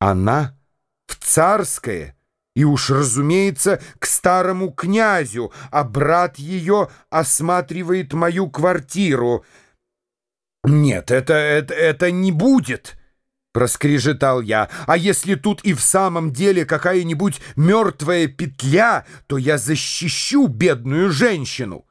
Она в царское и уж, разумеется, к старому князю, а брат ее осматривает мою квартиру. «Нет, это, это, это не будет!» — проскрежетал я. «А если тут и в самом деле какая-нибудь мертвая петля, то я защищу бедную женщину!»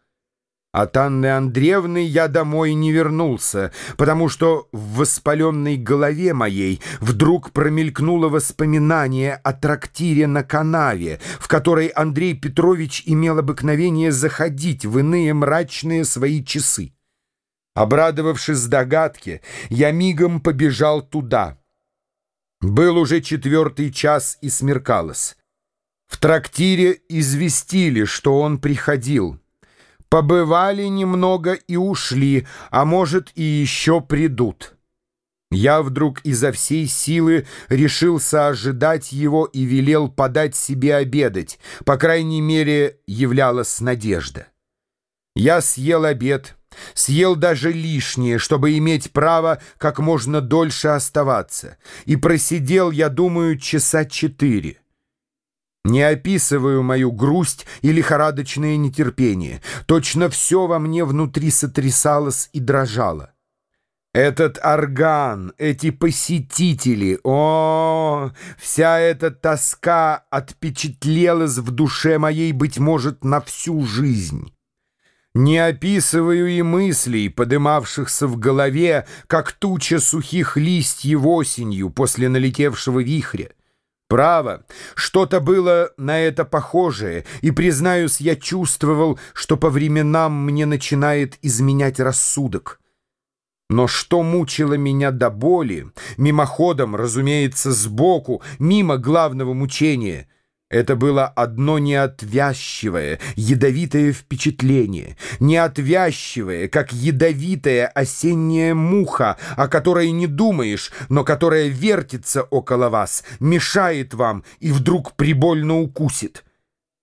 От Анны Андреевны я домой не вернулся, потому что в воспаленной голове моей вдруг промелькнуло воспоминание о трактире на канаве, в которой Андрей Петрович имел обыкновение заходить в иные мрачные свои часы. Обрадовавшись догадке, я мигом побежал туда. Был уже четвертый час и смеркалось. В трактире известили, что он приходил. Побывали немного и ушли, а может и еще придут. Я вдруг изо всей силы решился ожидать его и велел подать себе обедать. По крайней мере, являлась надежда. Я съел обед, съел даже лишнее, чтобы иметь право как можно дольше оставаться. И просидел, я думаю, часа четыре. Не описываю мою грусть и лихорадочное нетерпение. Точно все во мне внутри сотрясалось и дрожало. Этот орган, эти посетители, о, вся эта тоска отпечатлелась в душе моей, быть может, на всю жизнь. Не описываю и мыслей, подымавшихся в голове, как туча сухих листьев осенью после налетевшего вихря. Право, что-то было на это похожее, и, признаюсь, я чувствовал, что по временам мне начинает изменять рассудок. Но что мучило меня до боли, мимоходом, разумеется, сбоку, мимо главного мучения — это было одно неотвязчивое, ядовитое впечатление, неотвязчивое, как ядовитая осенняя муха, о которой не думаешь, но которая вертится около вас, мешает вам и вдруг прибольно укусит.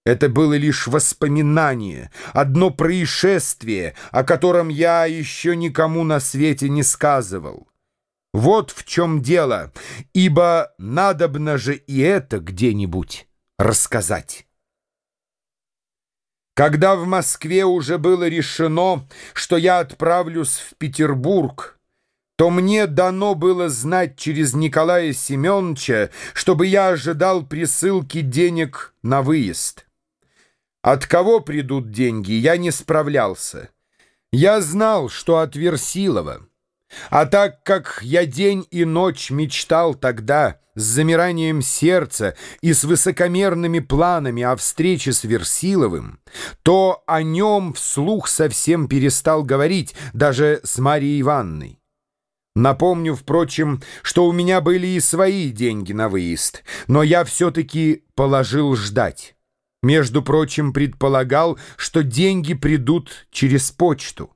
Это было лишь воспоминание, одно происшествие, о котором я еще никому на свете не сказывал. Вот в чем дело, ибо надобно же и это где-нибудь рассказать. Когда в Москве уже было решено, что я отправлюсь в Петербург, то мне дано было знать через Николая Семеновича, чтобы я ожидал присылки денег на выезд. От кого придут деньги, я не справлялся. Я знал, что от Версилова. А так как я день и ночь мечтал тогда с замиранием сердца и с высокомерными планами о встрече с Версиловым, то о нем вслух совсем перестал говорить, даже с Марией Ивановной. Напомню, впрочем, что у меня были и свои деньги на выезд, но я все-таки положил ждать. Между прочим, предполагал, что деньги придут через почту.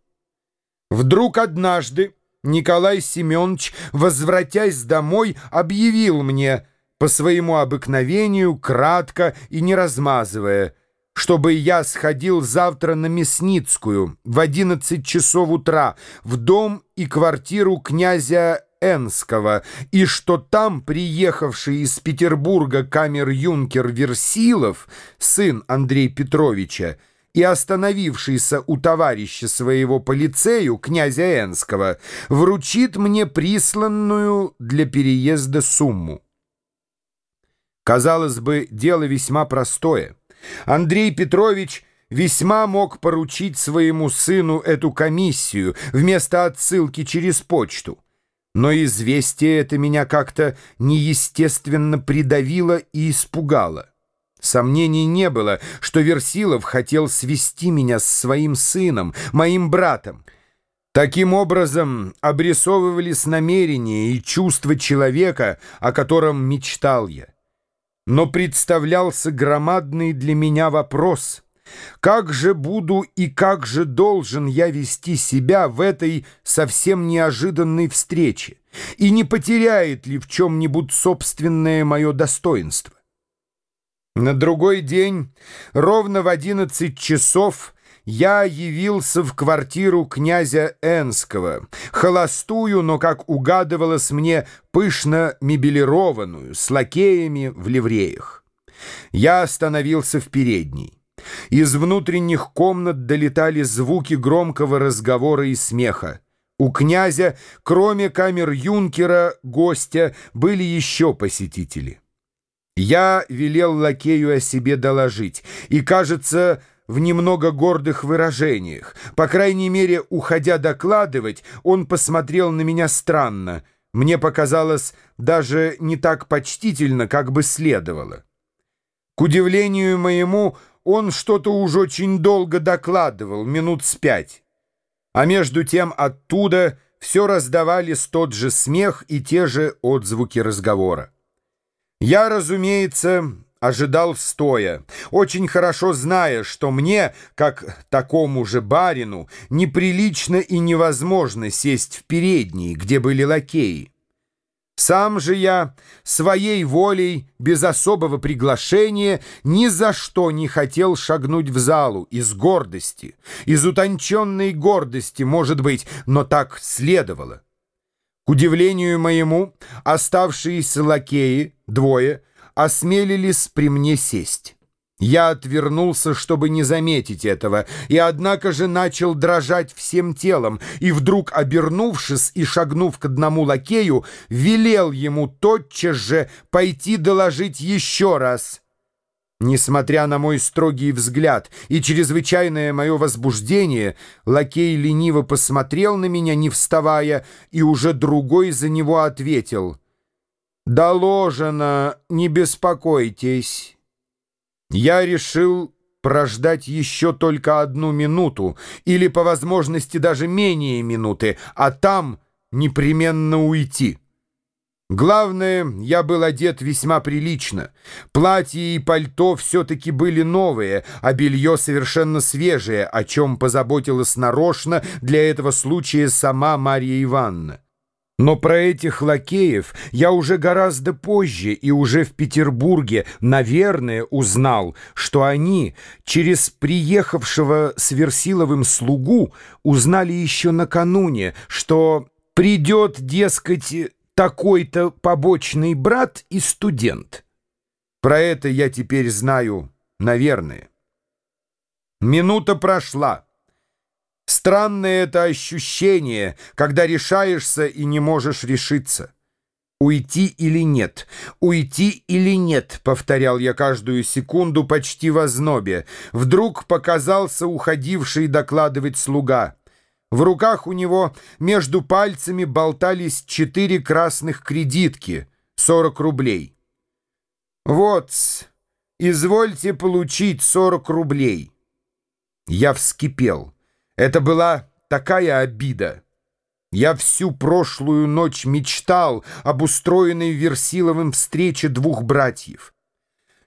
Вдруг однажды Николай Семенович, возвратясь домой, объявил мне по своему обыкновению, кратко и не размазывая, чтобы я сходил завтра на Мясницкую в одиннадцать часов утра в дом и квартиру князя Энского, и что там приехавший из Петербурга камер-юнкер Версилов, сын Андрея Петровича, и остановившийся у товарища своего полицею, князя Энского, вручит мне присланную для переезда сумму. Казалось бы, дело весьма простое. Андрей Петрович весьма мог поручить своему сыну эту комиссию вместо отсылки через почту. Но известие это меня как-то неестественно придавило и испугало. Сомнений не было, что Версилов хотел свести меня с своим сыном, моим братом. Таким образом обрисовывались намерения и чувства человека, о котором мечтал я. Но представлялся громадный для меня вопрос — как же буду и как же должен я вести себя в этой совсем неожиданной встрече? И не потеряет ли в чем-нибудь собственное мое достоинство? На другой день, ровно в одиннадцать часов, я явился в квартиру князя Энского, холостую, но, как угадывалось мне, пышно мебелированную, с лакеями в ливреях. Я остановился в передней. Из внутренних комнат долетали звуки громкого разговора и смеха. У князя, кроме камер юнкера, гостя, были еще посетители. Я велел лакею о себе доложить, и, кажется, в немного гордых выражениях. По крайней мере, уходя докладывать, он посмотрел на меня странно. Мне показалось даже не так почтительно, как бы следовало. К удивлению моему, он что-то уж очень долго докладывал, минут с пять. А между тем оттуда все раздавались тот же смех и те же отзвуки разговора. Я, разумеется, ожидал стоя, очень хорошо зная, что мне, как такому же барину, неприлично и невозможно сесть в передней, где были лакеи. Сам же я своей волей, без особого приглашения, ни за что не хотел шагнуть в залу из гордости, из утонченной гордости, может быть, но так следовало. Удивлению моему, оставшиеся лакеи, двое, осмелились при мне сесть. Я отвернулся, чтобы не заметить этого, и однако же начал дрожать всем телом, и вдруг, обернувшись и шагнув к одному лакею, велел ему тотчас же пойти доложить еще раз. Несмотря на мой строгий взгляд и чрезвычайное мое возбуждение, лакей лениво посмотрел на меня, не вставая, и уже другой за него ответил. «Доложено, не беспокойтесь». Я решил прождать еще только одну минуту, или, по возможности, даже менее минуты, а там непременно уйти. Главное, я был одет весьма прилично. Платье и пальто все-таки были новые, а белье совершенно свежее, о чем позаботилась нарочно для этого случая сама Марья Ивановна. Но про этих лакеев я уже гораздо позже и уже в Петербурге, наверное, узнал, что они через приехавшего с Версиловым слугу узнали еще накануне, что придет, дескать, такой-то побочный брат и студент. Про это я теперь знаю, наверное. Минута прошла. Странное это ощущение, когда решаешься и не можешь решиться. «Уйти или нет? Уйти или нет?» — повторял я каждую секунду почти в ознобе. Вдруг показался уходивший докладывать слуга. В руках у него между пальцами болтались четыре красных кредитки, сорок рублей. «Вот, извольте получить сорок рублей». Я вскипел. Это была такая обида. Я всю прошлую ночь мечтал об устроенной Версиловым встрече двух братьев.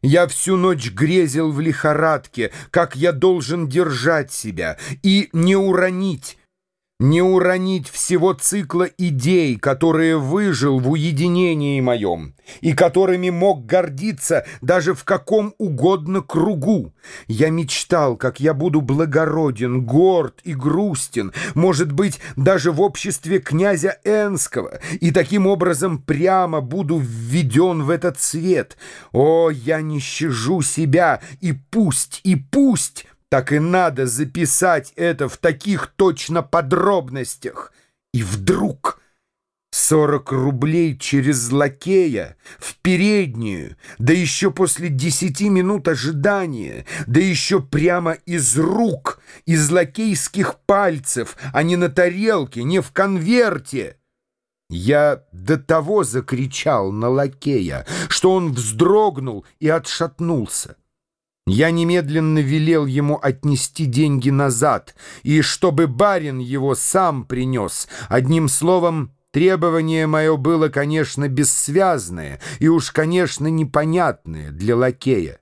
Я всю ночь грезил в лихорадке, как я должен держать себя и не уронить, не уронить всего цикла идей, которые выжил в уединении моем и которыми мог гордиться даже в каком угодно кругу. Я мечтал, как я буду благороден, горд и грустен, может быть, даже в обществе князя Энского, и таким образом прямо буду введен в этот свет. О, я не щажу себя, и пусть, и пусть так и надо записать это в таких точно подробностях. И вдруг сорок рублей через лакея в переднюю, да еще после десяти минут ожидания, да еще прямо из рук, из лакейских пальцев, а не на тарелке, не в конверте. Я до того закричал на лакея, что он вздрогнул и отшатнулся. Я немедленно велел ему отнести деньги назад, и чтобы барин его сам принес. Одним словом, требование мое было, конечно, бессвязное и уж, конечно, непонятное для лакея.